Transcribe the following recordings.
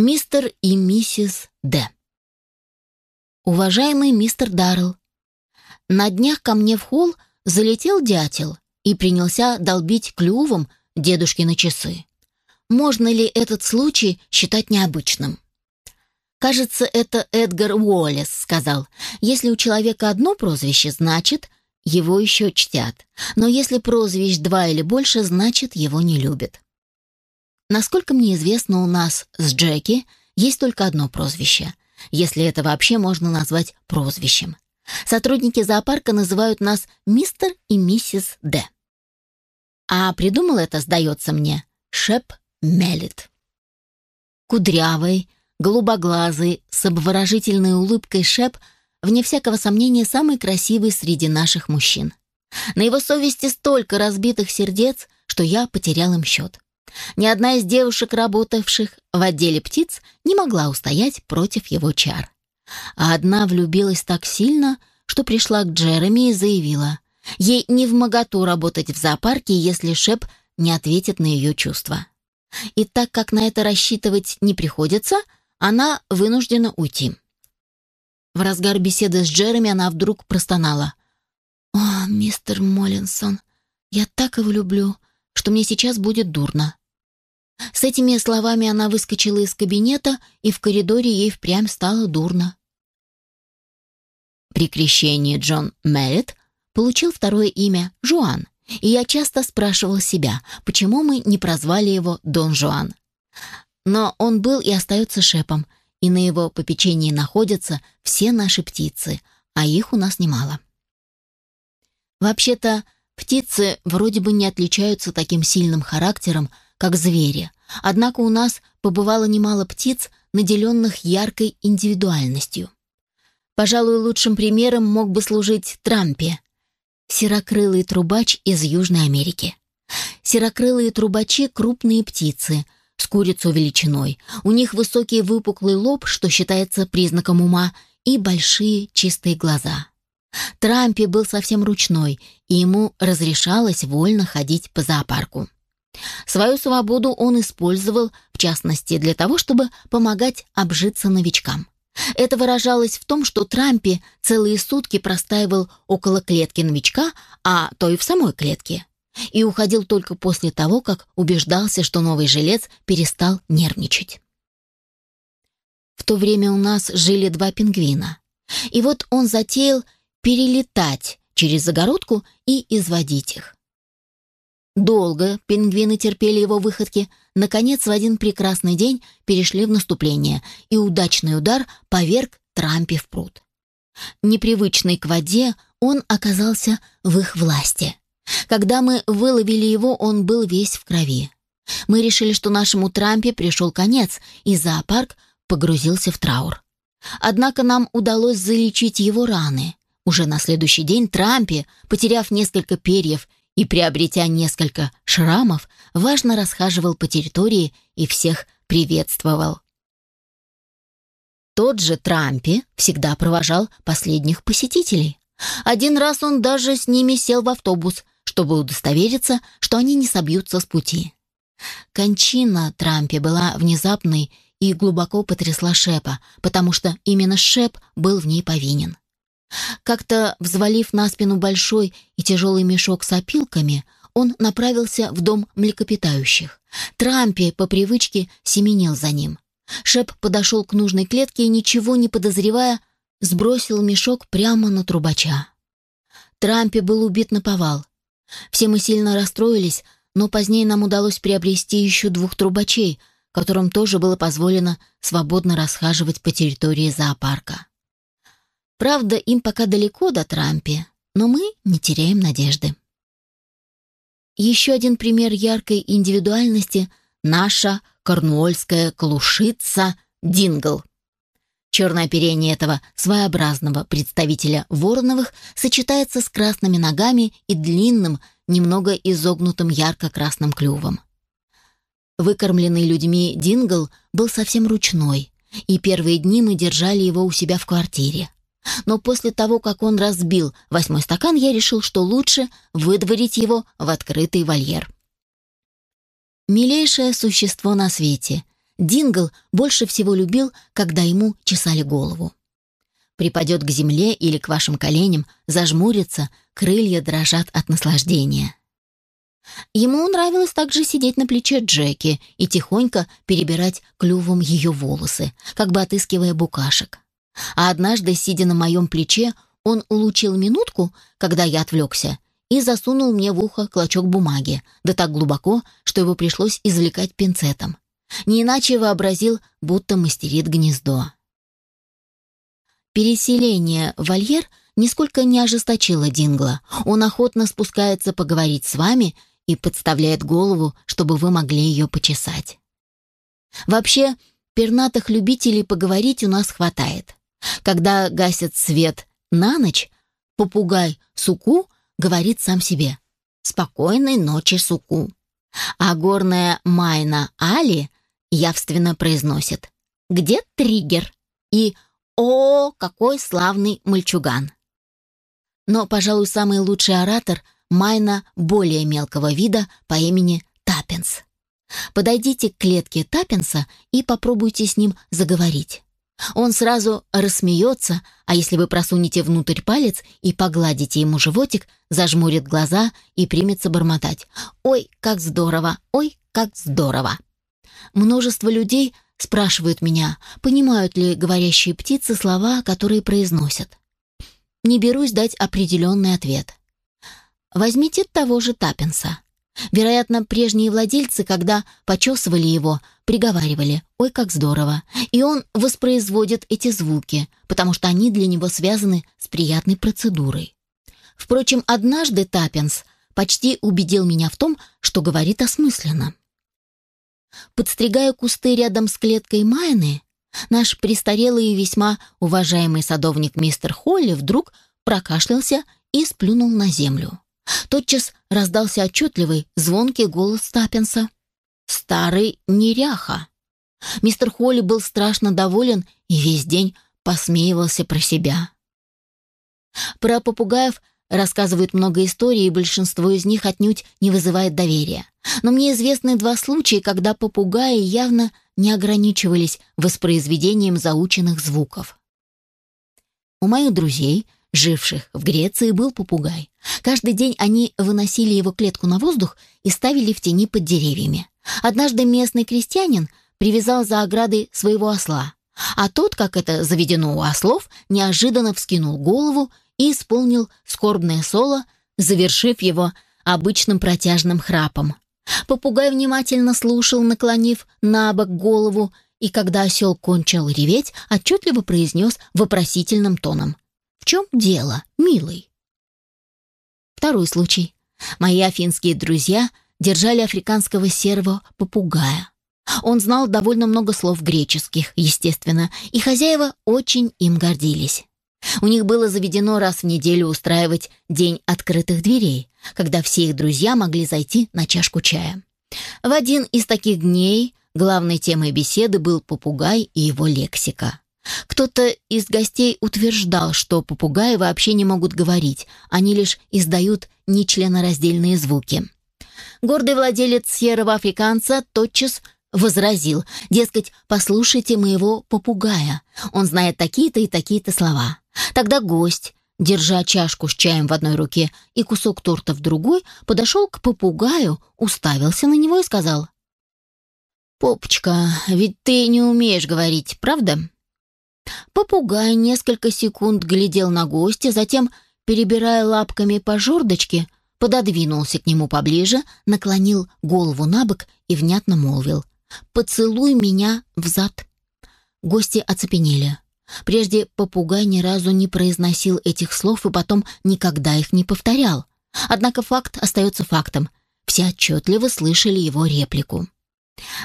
Мистер и миссис Д. Уважаемый мистер Даррелл, на днях ко мне в холл залетел дятел и принялся долбить клювом дедушки на часы. Можно ли этот случай считать необычным? Кажется, это Эдгар Уоллес сказал. Если у человека одно прозвище, значит, его еще чтят. Но если прозвищ два или больше, значит, его не любят. Насколько мне известно, у нас с Джеки есть только одно прозвище, если это вообще можно назвать прозвищем. Сотрудники зоопарка называют нас мистер и миссис Д. А придумал это, сдается мне, Шеп Меллет. Кудрявый, голубоглазый, с обворожительной улыбкой Шеп, вне всякого сомнения, самый красивый среди наших мужчин. На его совести столько разбитых сердец, что я потерял им счет. Ни одна из девушек, работавших в отделе птиц, не могла устоять против его чар. А одна влюбилась так сильно, что пришла к Джереми и заявила, ей не в моготу работать в зоопарке, если Шеп не ответит на ее чувства. И так как на это рассчитывать не приходится, она вынуждена уйти. В разгар беседы с Джереми она вдруг простонала. «О, мистер Моллинсон, я так его люблю, что мне сейчас будет дурно. С этими словами она выскочила из кабинета, и в коридоре ей впрямь стало дурно. При крещении Джон Мэрит получил второе имя Жуан, и я часто спрашивал себя, почему мы не прозвали его Дон Жуан. Но он был и остается шепом, и на его попечении находятся все наши птицы, а их у нас немало. Вообще-то, птицы вроде бы не отличаются таким сильным характером, как звери. Однако у нас побывало немало птиц, наделенных яркой индивидуальностью. Пожалуй, лучшим примером мог бы служить Трампи, серокрылый трубач из Южной Америки. Серокрылые трубачи — крупные птицы, с курицу величиной. У них высокий выпуклый лоб, что считается признаком ума, и большие чистые глаза. Трампи был совсем ручной, и ему разрешалось вольно ходить по зоопарку. Свою свободу он использовал, в частности, для того, чтобы помогать обжиться новичкам. Это выражалось в том, что Трампи целые сутки простаивал около клетки новичка, а то и в самой клетке, и уходил только после того, как убеждался, что новый жилец перестал нервничать. В то время у нас жили два пингвина. И вот он затеял перелетать через загородку и изводить их. Долго пингвины терпели его выходки, наконец в один прекрасный день перешли в наступление, и удачный удар поверг Трампи в пруд. Непривычный к воде, он оказался в их власти. Когда мы выловили его, он был весь в крови. Мы решили, что нашему Трампе пришел конец, и зоопарк погрузился в траур. Однако нам удалось залечить его раны. Уже на следующий день Трампе, потеряв несколько перьев и, приобретя несколько шрамов, важно расхаживал по территории и всех приветствовал. Тот же Трампи всегда провожал последних посетителей. Один раз он даже с ними сел в автобус, чтобы удостовериться, что они не собьются с пути. Кончина Трампи была внезапной и глубоко потрясла Шепа, потому что именно Шеп был в ней повинен. Как-то, взвалив на спину большой и тяжелый мешок с опилками, он направился в дом млекопитающих. Трампи по привычке семенил за ним. Шеп подошел к нужной клетке и, ничего не подозревая, сбросил мешок прямо на трубача. Трампи был убит на повал. Все мы сильно расстроились, но позднее нам удалось приобрести еще двух трубачей, которым тоже было позволено свободно расхаживать по территории зоопарка. Правда, им пока далеко до Трампи, но мы не теряем надежды. Еще один пример яркой индивидуальности — наша корнуольская клушица Дингл. Черное оперение этого своеобразного представителя Вороновых сочетается с красными ногами и длинным, немного изогнутым ярко-красным клювом. Выкормленный людьми Дингл был совсем ручной, и первые дни мы держали его у себя в квартире. Но после того, как он разбил восьмой стакан, я решил, что лучше выдворить его в открытый вольер. Милейшее существо на свете, Дингл больше всего любил, когда ему чесали голову. Припадет к земле или к вашим коленям, зажмурится, крылья дрожат от наслаждения. Ему нравилось также сидеть на плече Джеки и тихонько перебирать клювом ее волосы, как бы отыскивая букашек. А однажды, сидя на моем плече, он улучил минутку, когда я отвлекся, и засунул мне в ухо клочок бумаги, да так глубоко, что его пришлось извлекать пинцетом. Не иначе вообразил, будто мастерит гнездо. Переселение в вольер нисколько не ожесточило Дингла. Он охотно спускается поговорить с вами и подставляет голову, чтобы вы могли ее почесать. Вообще, пернатых любителей поговорить у нас хватает. Когда гасят свет на ночь, попугай Суку говорит сам себе «Спокойной ночи, Суку». А горная Майна Али явственно произносит «Где триггер?» и «О, какой славный мальчуган!» Но, пожалуй, самый лучший оратор — Майна более мелкого вида по имени Таппинс. Подойдите к клетке Таппинса и попробуйте с ним заговорить. Он сразу рассмеется, а если вы просунете внутрь палец и погладите ему животик, зажмурит глаза и примется бормотать «Ой, как здорово! Ой, как здорово!». Множество людей спрашивают меня, понимают ли говорящие птицы слова, которые произносят. Не берусь дать определенный ответ. Возьмите того же Таппинса. Вероятно, прежние владельцы, когда почесывали его, приговаривали «Ой, как здорово!» И он воспроизводит эти звуки, потому что они для него связаны с приятной процедурой. Впрочем, однажды Таппинс почти убедил меня в том, что говорит осмысленно. Подстригая кусты рядом с клеткой Майны, наш престарелый и весьма уважаемый садовник мистер Холли вдруг прокашлялся и сплюнул на землю. Тотчас раздался отчетливый, звонкий голос Таппинса. «Старый неряха!» Мистер Холли был страшно доволен и весь день посмеивался про себя. Про попугаев рассказывают много историй, и большинство из них отнюдь не вызывает доверия. Но мне известны два случая, когда попугаи явно не ограничивались воспроизведением заученных звуков. У моих друзей живших в Греции, был попугай. Каждый день они выносили его клетку на воздух и ставили в тени под деревьями. Однажды местный крестьянин привязал за оградой своего осла, а тот, как это заведено у ослов, неожиданно вскинул голову и исполнил скорбное соло, завершив его обычным протяжным храпом. Попугай внимательно слушал, наклонив на бок голову, и когда осел кончил реветь, отчетливо произнес вопросительным тоном. В чем дело, милый? Второй случай. Мои афинские друзья держали африканского серого попугая. Он знал довольно много слов греческих, естественно, и хозяева очень им гордились. У них было заведено раз в неделю устраивать день открытых дверей, когда все их друзья могли зайти на чашку чая. В один из таких дней главной темой беседы был попугай и его лексика. Кто-то из гостей утверждал, что попугаи вообще не могут говорить, они лишь издают нечленораздельные звуки. Гордый владелец серого африканца тотчас возразил, дескать, послушайте моего попугая, он знает такие-то и такие-то слова. Тогда гость, держа чашку с чаем в одной руке и кусок торта в другой, подошел к попугаю, уставился на него и сказал, «Попочка, ведь ты не умеешь говорить, правда?» Попугай несколько секунд глядел на гостя, затем, перебирая лапками по жердочке, пододвинулся к нему поближе, наклонил голову на бок и внятно молвил «Поцелуй меня в зад». Гости оцепенели. Прежде попугай ни разу не произносил этих слов и потом никогда их не повторял. Однако факт остается фактом. Все отчетливо слышали его реплику.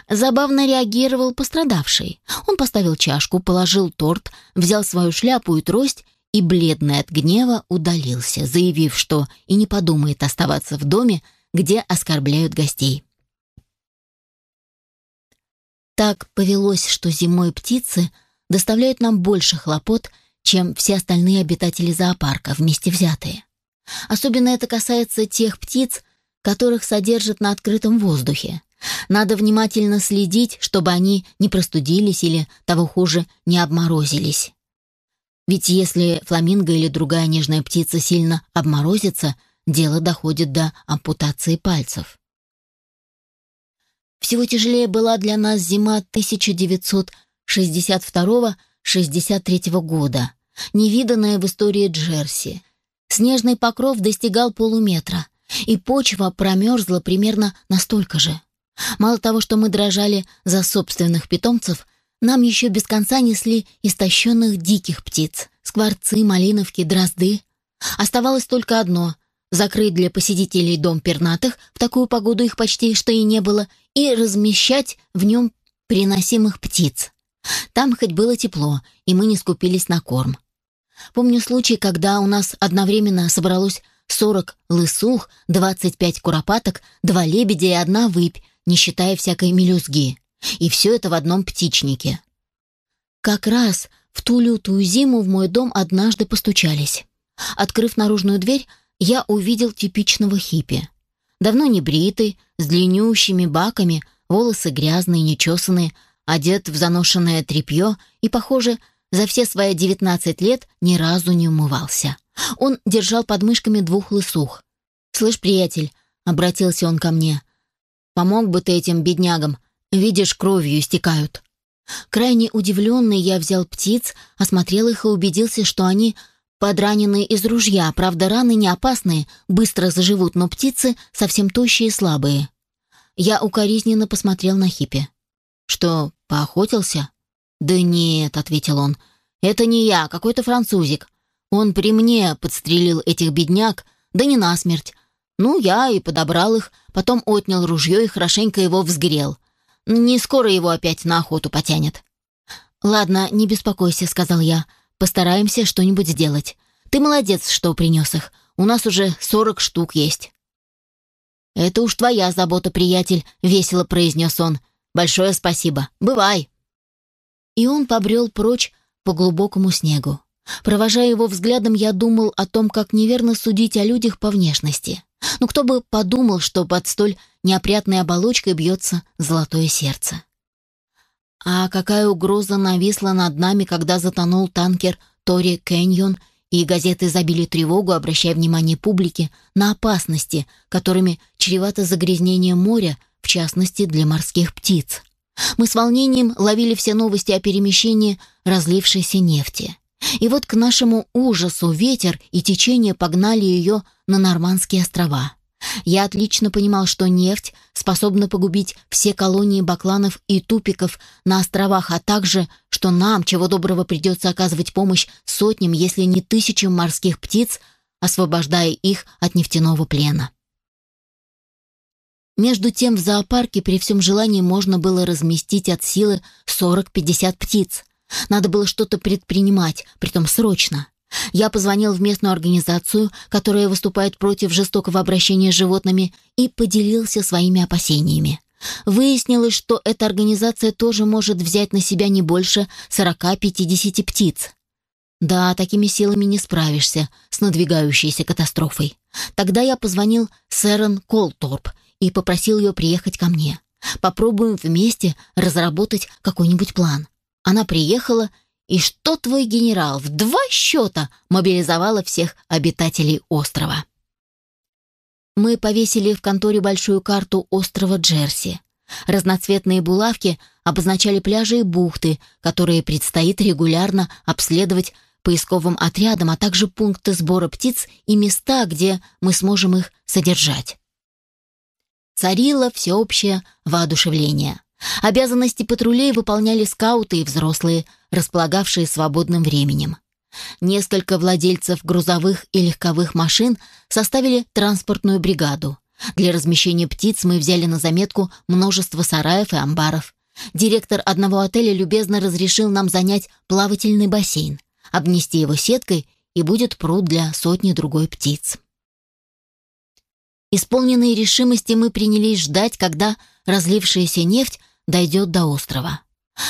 Забавно реагировал пострадавший. Он поставил чашку, положил торт, взял свою шляпу и трость и, бледный от гнева, удалился, заявив, что и не подумает оставаться в доме, где оскорбляют гостей. Так повелось, что зимой птицы доставляют нам больше хлопот, чем все остальные обитатели зоопарка вместе взятые. Особенно это касается тех птиц, которых содержат на открытом воздухе. Надо внимательно следить, чтобы они не простудились или, того хуже, не обморозились. Ведь если фламинго или другая нежная птица сильно обморозится, дело доходит до ампутации пальцев. Всего тяжелее была для нас зима 1962-63 года, невиданная в истории Джерси. Снежный покров достигал полуметра, и почва промерзла примерно настолько же. Мало того, что мы дрожали за собственных питомцев, нам еще без конца несли истощенных диких птиц, скворцы, малиновки, дрозды. Оставалось только одно — закрыть для посетителей дом пернатых, в такую погоду их почти что и не было, и размещать в нем приносимых птиц. Там хоть было тепло, и мы не скупились на корм. Помню случай, когда у нас одновременно собралось 40 лысух, 25 куропаток, два лебедя и одна выпь, не считая всякой мелюзги. И все это в одном птичнике. Как раз в ту лютую зиму в мой дом однажды постучались. Открыв наружную дверь, я увидел типичного хиппи. Давно не бритый, с длиннющими баками, волосы грязные, нечесанные, одет в заношенное тряпье и, похоже, за все свои девятнадцать лет ни разу не умывался. Он держал под мышками двух лысух. «Слышь, приятель», — обратился он ко мне, — «помог бы ты этим беднягам, видишь, кровью истекают». Крайне удивленный я взял птиц, осмотрел их и убедился, что они подраненные из ружья, правда, раны не опасные, быстро заживут, но птицы совсем тощие и слабые. Я укоризненно посмотрел на Хиппи. «Что, поохотился?» «Да нет», — ответил он, — «это не я, какой-то французик. Он при мне подстрелил этих бедняк, да не насмерть. Ну, я и подобрал их, потом отнял ружье и хорошенько его взгрел. Не скоро его опять на охоту потянет». «Ладно, не беспокойся», — сказал я. «Постараемся что-нибудь сделать. Ты молодец, что принес их. У нас уже сорок штук есть». «Это уж твоя забота, приятель», — весело произнес он. «Большое спасибо. Бывай». И он побрел прочь по глубокому снегу. Провожая его взглядом, я думал о том, как неверно судить о людях по внешности. Ну кто бы подумал, что под столь неопрятной оболочкой бьется золотое сердце. А какая угроза нависла над нами, когда затонул танкер Тори Кэньон, и газеты забили тревогу, обращая внимание публики на опасности, которыми чревато загрязнение моря, в частности для морских птиц. Мы с волнением ловили все новости о перемещении разлившейся нефти. И вот к нашему ужасу ветер и течение погнали ее на Нормандские острова. Я отлично понимал, что нефть способна погубить все колонии бакланов и тупиков на островах, а также, что нам, чего доброго, придется оказывать помощь сотням, если не тысячам морских птиц, освобождая их от нефтяного плена. Между тем в зоопарке при всем желании можно было разместить от силы 40-50 птиц. Надо было что-то предпринимать, притом срочно. Я позвонил в местную организацию, которая выступает против жестокого обращения с животными, и поделился своими опасениями. Выяснилось, что эта организация тоже может взять на себя не больше 40-50 птиц. Да, такими силами не справишься с надвигающейся катастрофой. Тогда я позвонил Сэрон Колторп и попросил ее приехать ко мне. Попробуем вместе разработать какой-нибудь план. Она приехала, и что твой генерал в два счета мобилизовала всех обитателей острова. Мы повесили в конторе большую карту острова Джерси. Разноцветные булавки обозначали пляжи и бухты, которые предстоит регулярно обследовать поисковым отрядом, а также пункты сбора птиц и места, где мы сможем их содержать. Царило всеобщее воодушевление. Обязанности патрулей выполняли скауты и взрослые, располагавшие свободным временем. Несколько владельцев грузовых и легковых машин составили транспортную бригаду. Для размещения птиц мы взяли на заметку множество сараев и амбаров. Директор одного отеля любезно разрешил нам занять плавательный бассейн, обнести его сеткой, и будет пруд для сотни другой птиц. Исполненные решимости мы принялись ждать, когда разлившаяся нефть дойдет до острова.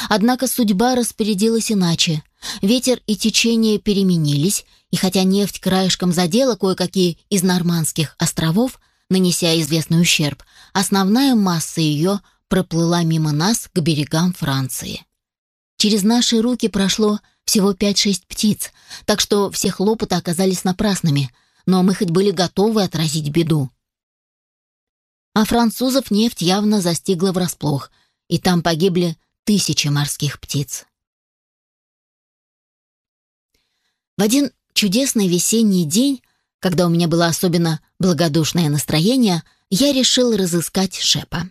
Однако судьба распорядилась иначе. Ветер и течение переменились, и хотя нефть краешком задела кое-какие из нормандских островов, нанеся известный ущерб, основная масса ее проплыла мимо нас к берегам Франции. Через наши руки прошло всего 5-6 птиц, так что все хлопоты оказались напрасными, но мы хоть были готовы отразить беду. А французов нефть явно застигла врасплох, и там погибли тысячи морских птиц. В один чудесный весенний день, когда у меня было особенно благодушное настроение, я решил разыскать Шепа.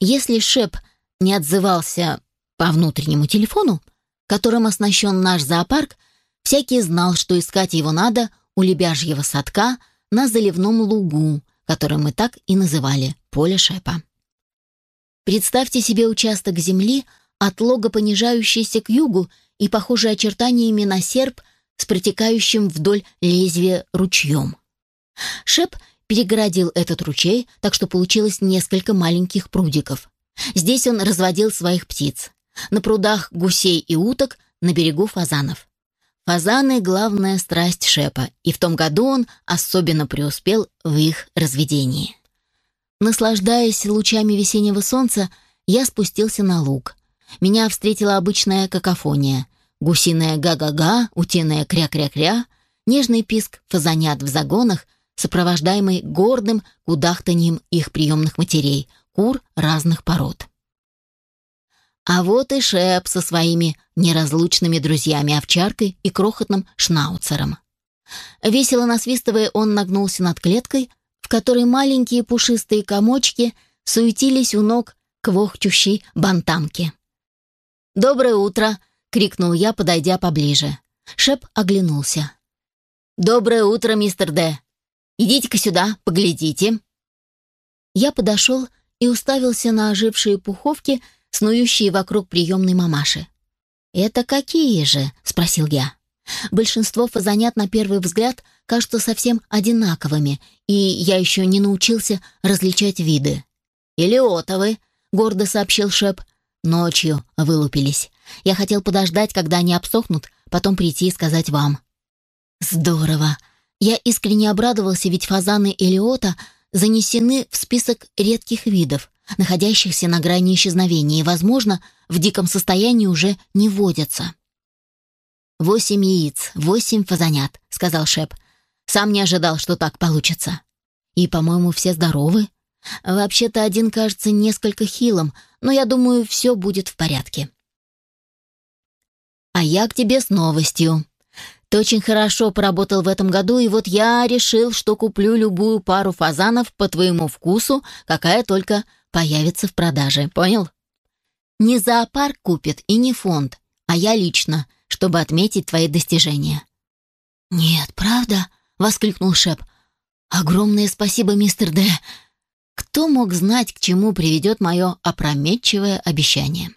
Если Шеп не отзывался по внутреннему телефону, которым оснащен наш зоопарк, всякий знал, что искать его надо у лебяжьего садка на заливном лугу, который мы так и называли «поле Шепа». Представьте себе участок земли, от лога понижающийся к югу и похожий очертаниями на серп с протекающим вдоль лезвия ручьем. Шеп перегородил этот ручей, так что получилось несколько маленьких прудиков. Здесь он разводил своих птиц. На прудах гусей и уток, на берегу фазанов. Фазаны — главная страсть Шепа, и в том году он особенно преуспел в их разведении. Наслаждаясь лучами весеннего солнца, я спустился на луг. Меня встретила обычная какофония. Гусиная га-га-га, утиная кря-кря-кря, нежный писк фазанят в загонах, сопровождаемый гордым кудахтаньем их приемных матерей, кур разных пород. А вот и Шеп со своими неразлучными друзьями-овчаркой и крохотным шнауцером. Весело насвистывая, он нагнулся над клеткой, которой маленькие пушистые комочки суетились у ног квохчущей бантамки. «Доброе утро!» — крикнул я, подойдя поближе. Шеп оглянулся. «Доброе утро, мистер Д. Идите-ка сюда, поглядите». Я подошел и уставился на ожившие пуховки, снующие вокруг приемной мамаши. «Это какие же?» — спросил я. Большинство фазанят на первый взгляд кажутся совсем одинаковыми, и я еще не научился различать виды. «Илиотовы», — гордо сообщил Шеп. «Ночью вылупились. Я хотел подождать, когда они обсохнут, потом прийти и сказать вам». «Здорово!» Я искренне обрадовался, ведь фазаны Элиота занесены в список редких видов, находящихся на грани исчезновения и, возможно, в диком состоянии уже не водятся. «Восемь яиц, восемь фазанят», — сказал Шеп. «Сам не ожидал, что так получится. И, по-моему, все здоровы. Вообще-то один кажется несколько хилым, но я думаю, все будет в порядке». «А я к тебе с новостью», ты очень хорошо поработал в этом году, и вот я решил, что куплю любую пару фазанов по твоему вкусу, какая только появится в продаже. Понял? Не зоопарк купит и не фонд, а я лично, чтобы отметить твои достижения. Нет, правда? воскликнул Шеп. Огромное спасибо, мистер Д. Кто мог знать, к чему приведет мое опрометчивое обещание?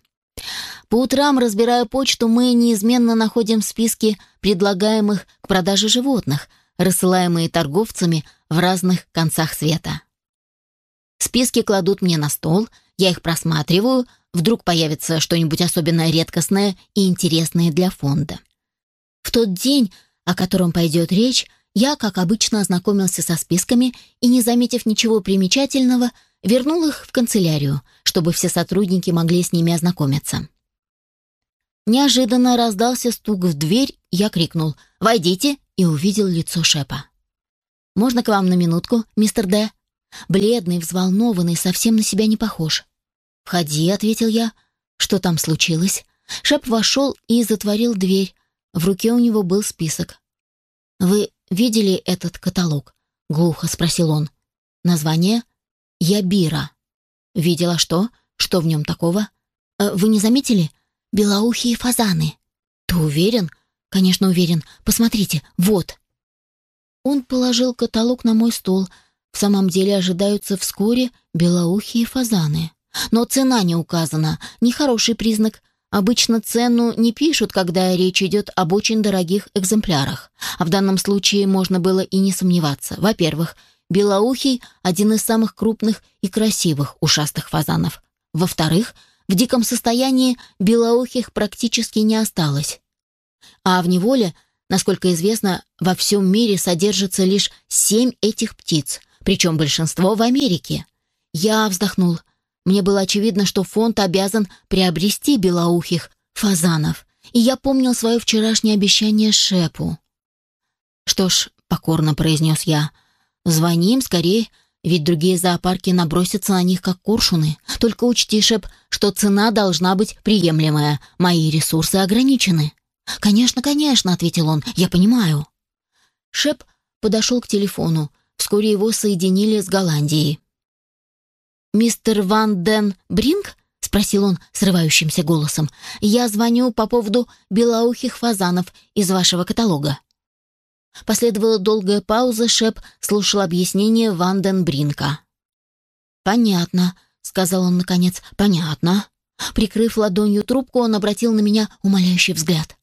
По утрам, разбирая почту, мы неизменно находим списки предлагаемых к продаже животных, рассылаемые торговцами в разных концах света. Списки кладут мне на стол, я их просматриваю, вдруг появится что-нибудь особенно редкостное и интересное для фонда. В тот день, о котором пойдет речь, я, как обычно, ознакомился со списками и, не заметив ничего примечательного, вернул их в канцелярию, чтобы все сотрудники могли с ними ознакомиться. Неожиданно раздался стук в дверь, я крикнул «Войдите!» и увидел лицо Шепа. «Можно к вам на минутку, мистер Д?» Бледный, взволнованный, совсем на себя не похож. «Входи», — ответил я. «Что там случилось?» Шеп вошел и затворил дверь. В руке у него был список. «Вы видели этот каталог?» — глухо спросил он. «Название?» «Ябира». «Видела что? Что в нем такого?» «Э, «Вы не заметили?» белоухие фазаны. Ты уверен? Конечно, уверен. Посмотрите, вот. Он положил каталог на мой стол. В самом деле ожидаются вскоре белоухие фазаны. Но цена не указана. Нехороший признак. Обычно цену не пишут, когда речь идет об очень дорогих экземплярах. А в данном случае можно было и не сомневаться. Во-первых, белоухий – один из самых крупных и красивых ушастых фазанов. Во-вторых, в диком состоянии белоухих практически не осталось. А в неволе, насколько известно, во всем мире содержится лишь семь этих птиц, причем большинство в Америке. Я вздохнул. Мне было очевидно, что фонд обязан приобрести белоухих фазанов, и я помнил свое вчерашнее обещание Шепу. «Что ж», — покорно произнес я, — «звоним скорее, ведь другие зоопарки набросятся на них, как коршуны. Только учти, Шеп, что цена должна быть приемлемая, мои ресурсы ограничены». «Конечно, конечно», — ответил он, — «я понимаю». Шеп подошел к телефону. Вскоре его соединили с Голландией. «Мистер Ван Ден Бринг?» — спросил он срывающимся голосом. «Я звоню по поводу белоухих фазанов из вашего каталога». Последовала долгая пауза, Шеп слушал объяснение Ван Ден Бринка. «Понятно», — сказал он наконец, — «понятно». Прикрыв ладонью трубку, он обратил на меня умоляющий взгляд.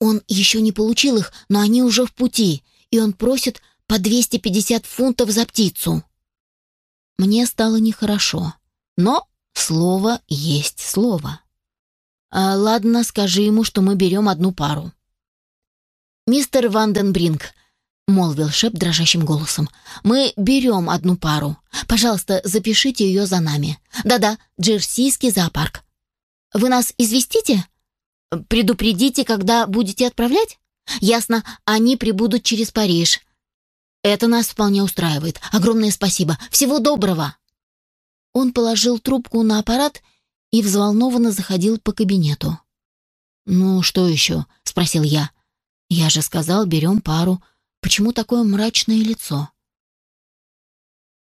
Он еще не получил их, но они уже в пути, и он просит по 250 фунтов за птицу. Мне стало нехорошо, но слово есть слово. А, ладно, скажи ему, что мы берем одну пару. «Мистер Ванденбринг», — молвил Шеп дрожащим голосом, — «мы берем одну пару. Пожалуйста, запишите ее за нами. Да-да, Джерсийский зоопарк. Вы нас известите? Предупредите, когда будете отправлять? Ясно, они прибудут через Париж. Это нас вполне устраивает. Огромное спасибо. Всего доброго. Он положил трубку на аппарат и взволнованно заходил по кабинету. «Ну, что еще?» — спросил я. «Я же сказал, берем пару. Почему такое мрачное лицо?»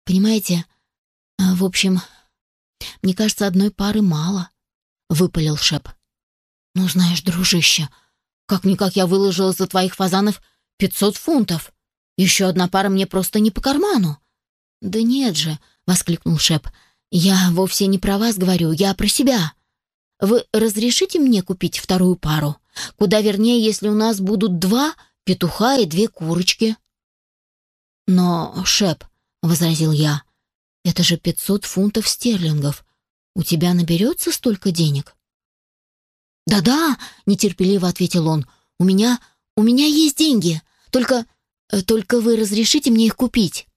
«Понимаете, а, в общем, мне кажется, одной пары мало», — выпалил Шеп. «Ну, знаешь, дружище, как-никак я выложила за твоих фазанов пятьсот фунтов. Еще одна пара мне просто не по карману». «Да нет же», — воскликнул Шеп, — «я вовсе не про вас говорю, я про себя. Вы разрешите мне купить вторую пару? Куда вернее, если у нас будут два петуха и две курочки». «Но, Шеп», — возразил я, — «это же пятьсот фунтов стерлингов. У тебя наберется столько денег?» «Да-да», — нетерпеливо ответил он, — «у меня... у меня есть деньги. Только... Только вы разрешите мне их купить?»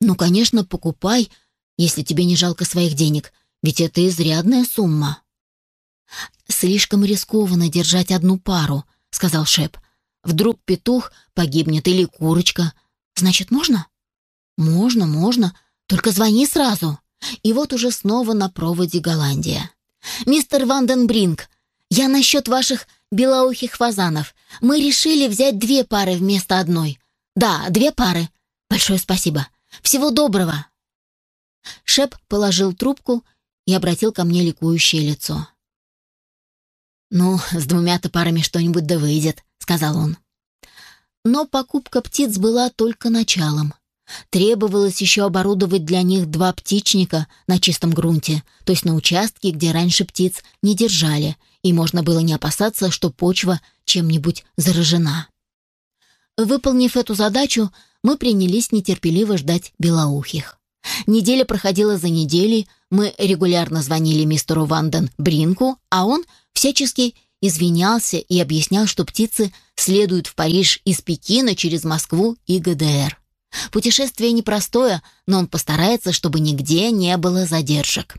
«Ну, конечно, покупай, если тебе не жалко своих денег, ведь это изрядная сумма». «Слишком рискованно держать одну пару», — сказал Шеп. «Вдруг петух погибнет или курочка. Значит, можно?» «Можно, можно. Только звони сразу». И вот уже снова на проводе Голландия. «Мистер Ванденбринг, я насчет ваших белоухих фазанов. Мы решили взять две пары вместо одной. Да, две пары. Большое спасибо. Всего доброго!» Шеп положил трубку и обратил ко мне ликующее лицо. «Ну, с двумя-то парами что-нибудь да выйдет», — сказал он. Но покупка птиц была только началом. Требовалось еще оборудовать для них два птичника на чистом грунте, то есть на участке, где раньше птиц не держали, и можно было не опасаться, что почва чем-нибудь заражена. Выполнив эту задачу, мы принялись нетерпеливо ждать белоухих. Неделя проходила за неделей, мы регулярно звонили мистеру Ванден Бринку, а он всячески извинялся и объяснял, что птицы следуют в Париж из Пекина через Москву и ГДР. Путешествие непростое, но он постарается, чтобы нигде не было задержек.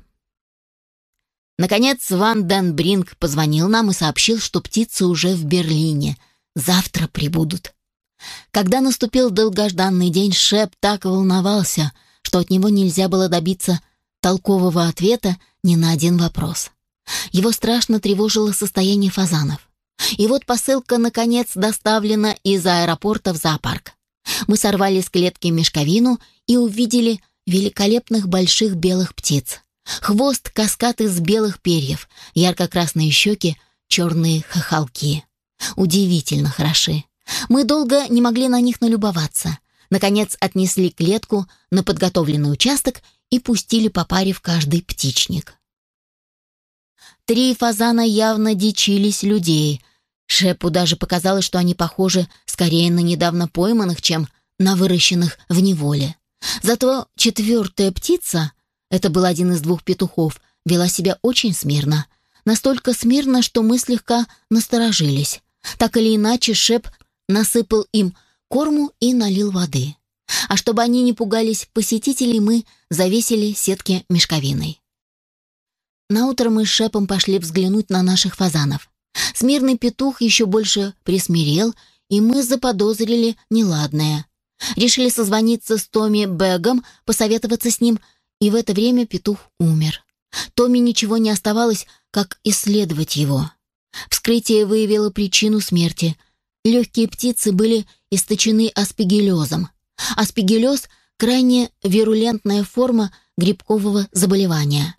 Наконец Ван Ден Бринг позвонил нам и сообщил, что птицы уже в Берлине. Завтра прибудут. Когда наступил долгожданный день, Шеп так волновался, что от него нельзя было добиться толкового ответа ни на один вопрос. Его страшно тревожило состояние фазанов. И вот посылка, наконец, доставлена из аэропорта в зоопарк. Мы сорвали с клетки мешковину и увидели великолепных больших белых птиц. Хвост — каскад из белых перьев, ярко-красные щеки, черные хохолки. Удивительно хороши. Мы долго не могли на них налюбоваться. Наконец отнесли клетку на подготовленный участок и пустили по паре в каждый птичник. Три фазана явно дичились людей — Шепу даже показалось, что они похожи скорее на недавно пойманных, чем на выращенных в неволе. Зато четвертая птица, это был один из двух петухов, вела себя очень смирно. Настолько смирно, что мы слегка насторожились. Так или иначе, Шеп насыпал им корму и налил воды. А чтобы они не пугались посетителей, мы завесили сетки мешковиной. Наутро мы с Шепом пошли взглянуть на наших фазанов. Смирный петух еще больше присмирел, и мы заподозрили неладное. Решили созвониться с Томми Бэгом, посоветоваться с ним, и в это время петух умер. Томми ничего не оставалось, как исследовать его. Вскрытие выявило причину смерти. Легкие птицы были источены аспигиллезом. Аспигиллез – крайне вирулентная форма грибкового заболевания.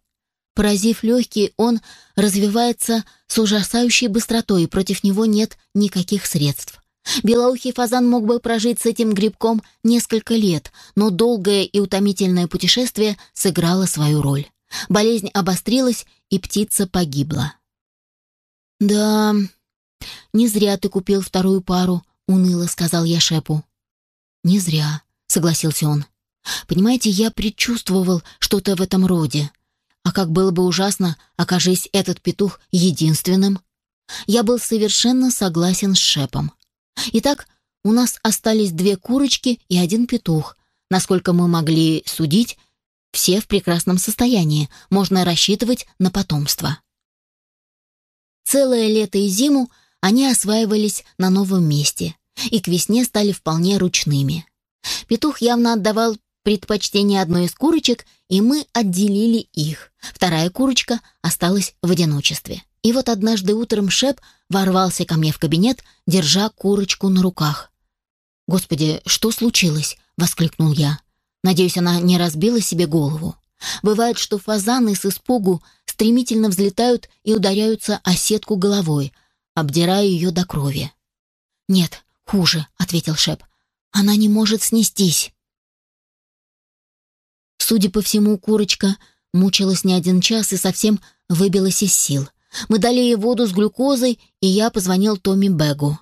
Поразив легкие, он развивается с ужасающей быстротой, и против него нет никаких средств. Белоухий фазан мог бы прожить с этим грибком несколько лет, но долгое и утомительное путешествие сыграло свою роль. Болезнь обострилась, и птица погибла. «Да, не зря ты купил вторую пару», — уныло сказал я Шепу. «Не зря», — согласился он. «Понимаете, я предчувствовал что-то в этом роде. А как было бы ужасно, окажись этот петух единственным». Я был совершенно согласен с Шепом. Итак, у нас остались две курочки и один петух. Насколько мы могли судить, все в прекрасном состоянии, можно рассчитывать на потомство. Целое лето и зиму они осваивались на новом месте и к весне стали вполне ручными. Петух явно отдавал предпочтение одной из курочек, и мы отделили их. Вторая курочка осталась в одиночестве. И вот однажды утром Шеп ворвался ко мне в кабинет, держа курочку на руках. «Господи, что случилось?» — воскликнул я. Надеюсь, она не разбила себе голову. Бывает, что фазаны с испугу стремительно взлетают и ударяются о сетку головой, обдирая ее до крови. «Нет, хуже», — ответил Шеп. «Она не может снестись». Судя по всему, курочка мучилась не один час и совсем выбилась из сил. Мы дали ей воду с глюкозой, и я позвонил Томми Бэгу.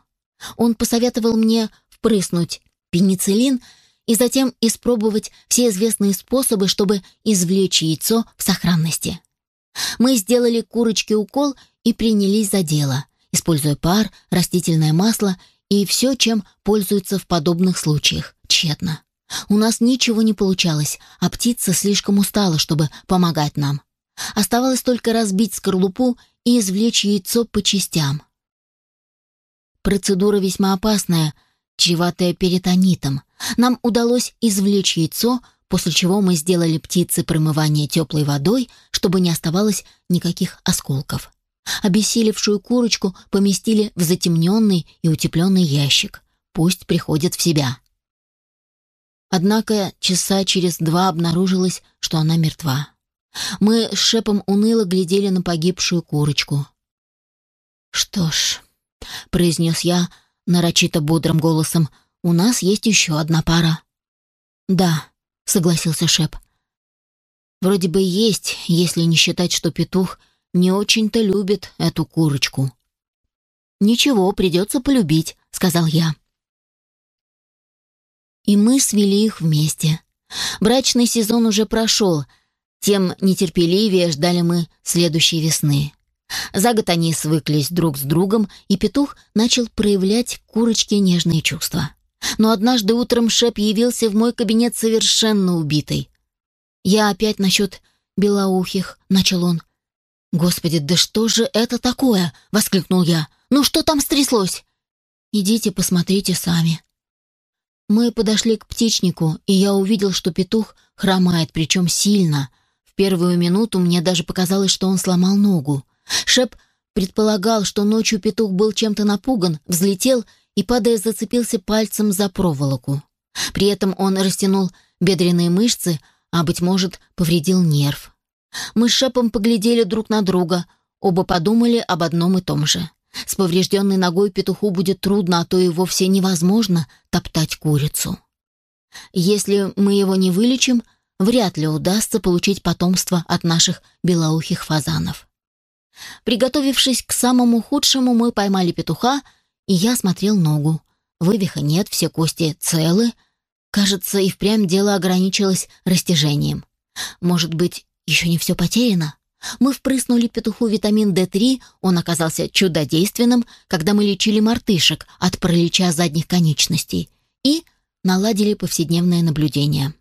Он посоветовал мне впрыснуть пенициллин и затем испробовать все известные способы, чтобы извлечь яйцо в сохранности. Мы сделали курочке укол и принялись за дело, используя пар, растительное масло и все, чем пользуются в подобных случаях, тщетно. У нас ничего не получалось, а птица слишком устала, чтобы помогать нам. Оставалось только разбить скорлупу и извлечь яйцо по частям. Процедура весьма опасная, чреватая перитонитом. Нам удалось извлечь яйцо, после чего мы сделали птице промывание теплой водой, чтобы не оставалось никаких осколков. Обессилевшую курочку поместили в затемненный и утепленный ящик. Пусть приходит в себя. Однако часа через два обнаружилось, что она мертва. Мы с Шепом уныло глядели на погибшую курочку. «Что ж», — произнес я нарочито бодрым голосом, — «у нас есть еще одна пара». «Да», — согласился Шеп. «Вроде бы есть, если не считать, что петух не очень-то любит эту курочку». «Ничего, придется полюбить», — сказал я. И мы свели их вместе. Брачный сезон уже прошел — тем нетерпеливее ждали мы следующей весны. За год они свыклись друг с другом, и петух начал проявлять к курочке нежные чувства. Но однажды утром Шеп явился в мой кабинет совершенно убитый. «Я опять насчет белоухих», — начал он. «Господи, да что же это такое?» — воскликнул я. «Ну что там стряслось?» «Идите, посмотрите сами». Мы подошли к птичнику, и я увидел, что петух хромает, причем сильно — первую минуту мне даже показалось, что он сломал ногу. Шеп предполагал, что ночью петух был чем-то напуган, взлетел и, падая, зацепился пальцем за проволоку. При этом он растянул бедренные мышцы, а, быть может, повредил нерв. Мы с Шепом поглядели друг на друга, оба подумали об одном и том же. С поврежденной ногой петуху будет трудно, а то и вовсе невозможно топтать курицу. Если мы его не вылечим, вряд ли удастся получить потомство от наших белоухих фазанов. Приготовившись к самому худшему, мы поймали петуха, и я смотрел ногу. Вывиха нет, все кости целы. Кажется, и впрямь дело ограничилось растяжением. Может быть, еще не все потеряно? Мы впрыснули петуху витамин D3, он оказался чудодейственным, когда мы лечили мартышек от паралича задних конечностей. И наладили повседневное наблюдение.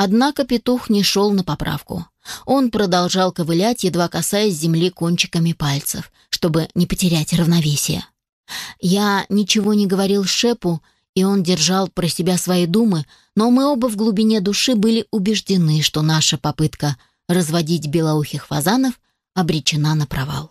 Однако петух не шел на поправку. Он продолжал ковылять, едва касаясь земли кончиками пальцев, чтобы не потерять равновесие. Я ничего не говорил Шепу, и он держал про себя свои думы, но мы оба в глубине души были убеждены, что наша попытка разводить белоухих фазанов обречена на провал.